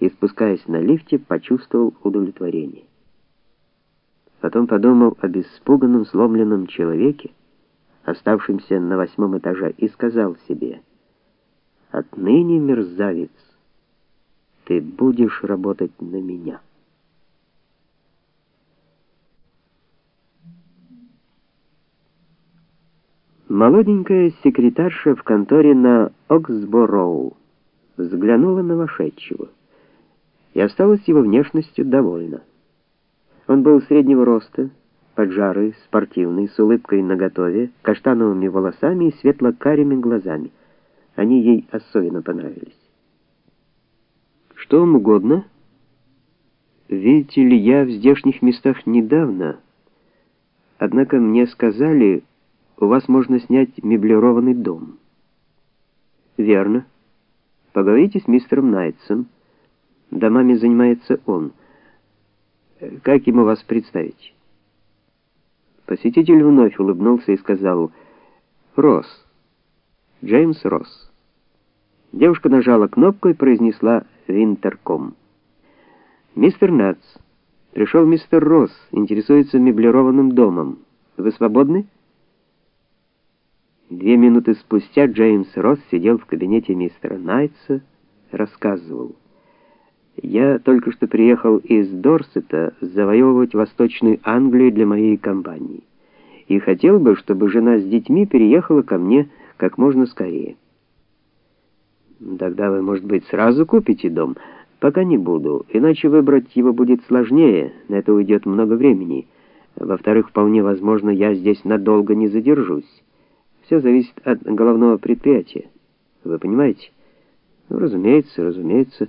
и спускаясь на лифте, почувствовал удовлетворение. Потом подумал об испуганном, сломленном человеке, оставшемся на восьмом этаже, и сказал себе: "Отныне, мерзавец, ты будешь работать на меня". Молоденькая секретарша в конторе на Оксбороу взглянула на вошедшего и осталась его внешностью довольна. Он был среднего роста, поджарый, спортивный, с улыбкой наготове, каштановыми волосами и светло-карими глазами. Они ей особенно понравились. Что вам угодно? Видите ли, я в здешних местах недавно. Однако мне сказали, у вас можно снять меблированный дом. Верно. Поговорите с мистером Найтсом. Домами занимается он. Как ему вас представить? Посетитель вновь улыбнулся и сказал: "Росс. Джеймс Росс". Девушка нажала кнопку и произнесла "Винтерком". "Мистер Натс, пришел мистер Росс, интересуется меблированным домом. Вы свободны?" Две минуты спустя Джеймс Росс сидел в кабинете мистера Найтса, рассказывал: "Я только что приехал из Дорсета завоевывать Восточную Англию для моей компании и хотел бы, чтобы жена с детьми переехала ко мне как можно скорее. Тогда вы, может быть, сразу купите дом. Пока не буду, иначе выбрать его будет сложнее, на это уйдет много времени. Во-вторых, вполне возможно, я здесь надолго не задержусь. Все зависит от головного предприятия. Вы понимаете? Ну, разумеется, разумеется.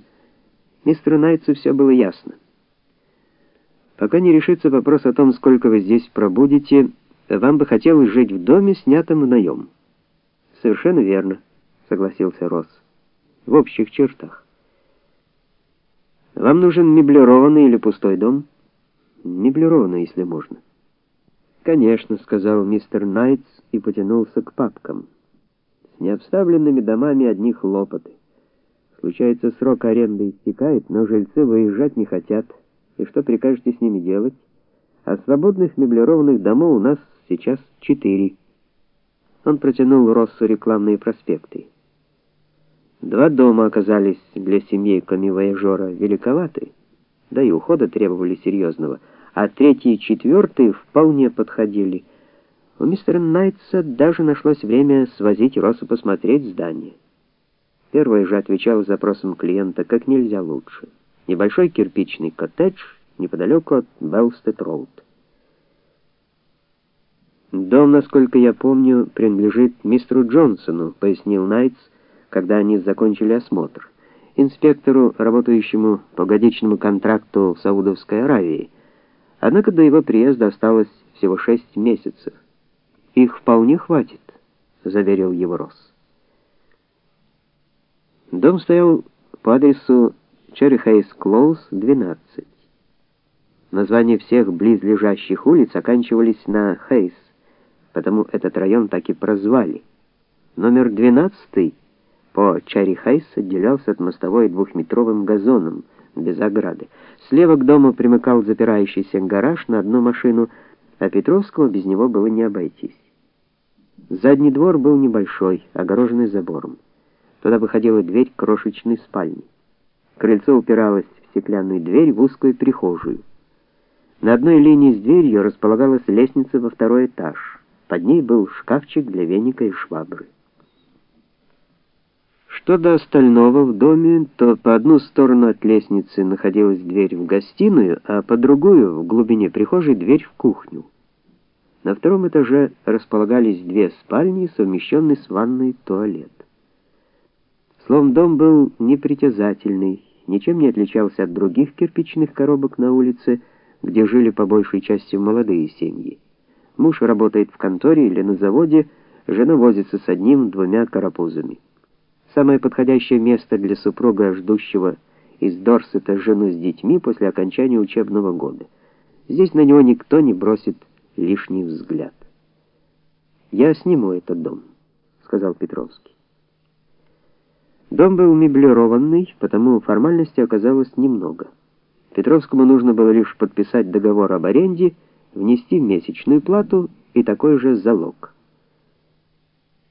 Мистеру Найтсу все было ясно. Пока не решится вопрос о том, сколько вы здесь пробудете, вам бы хотелось жить в доме, снятом в наем. Совершенно верно, согласился Росс. В общих чертах. Вам нужен меблированный или пустой дом? Меблированный, если можно. Конечно, сказал мистер Найтс и потянулся к папкам. С необставленными домами одни хлопоты. Случается, срок аренды истекает, но жильцы выезжать не хотят. И что прикажете с ними делать? А свободных меблированных домов у нас сейчас четыре. Он протянул Россу рекламные проспекты. Два дома оказались для семьи камевояжера великоваты, да и ухода требовали серьезного а третий и четвертый вполне подходили. У мистера Найтса даже нашлось время свозить Россу посмотреть здание. Первый же отвечал запросам клиента как нельзя лучше. Небольшой кирпичный коттедж неподалеку от Белстед-роуд. Дом, насколько я помню, принадлежит мистеру Джонсону, пояснил Найтс, когда они закончили осмотр. Инспектору, работающему по годичному контракту в Саудовской Аравии. Однако до его приезда осталось всего шесть месяцев. Их вполне хватит, заверил его Росс. Дом стоял по адресу Черри Клоуз, 12. Названия всех близлежащих улиц оканчивались на Хейс, потому этот район так и прозвали. Номер 12 по Черри Хейс отделялся от мостовой двухметровым газоном без ограды. Слева к дому примыкал запирающийся гараж на одну машину, а Петровского без него было не обойтись. Задний двор был небольшой, огороженный забором. Туда выходила дверь крошечной спальни. Крыльцо упиралось в стеклянную дверь в узкую прихожую. На одной линии с дверью располагалась лестница во второй этаж. Под ней был шкафчик для веника и швабры. Что до остального в доме, то по одну сторону от лестницы находилась дверь в гостиную, а по другую в глубине прихожей дверь в кухню. На втором этаже располагались две спальни, совмещенные с ванной и туалет. Словом, дом был непритязательный, ничем не отличался от других кирпичных коробок на улице, где жили по большей части молодые семьи. Муж работает в конторе или на заводе, жена возится с одним-двумя карапузами. Самое подходящее место для супруга, ждущего из Дорсета жену с детьми после окончания учебного года. Здесь на него никто не бросит лишний взгляд. Я сниму этот дом, сказал Петровский. Дом был меблированный, потому формальностей оказалось немного. Петровскому нужно было лишь подписать договор об аренде, внести месячную плату и такой же залог.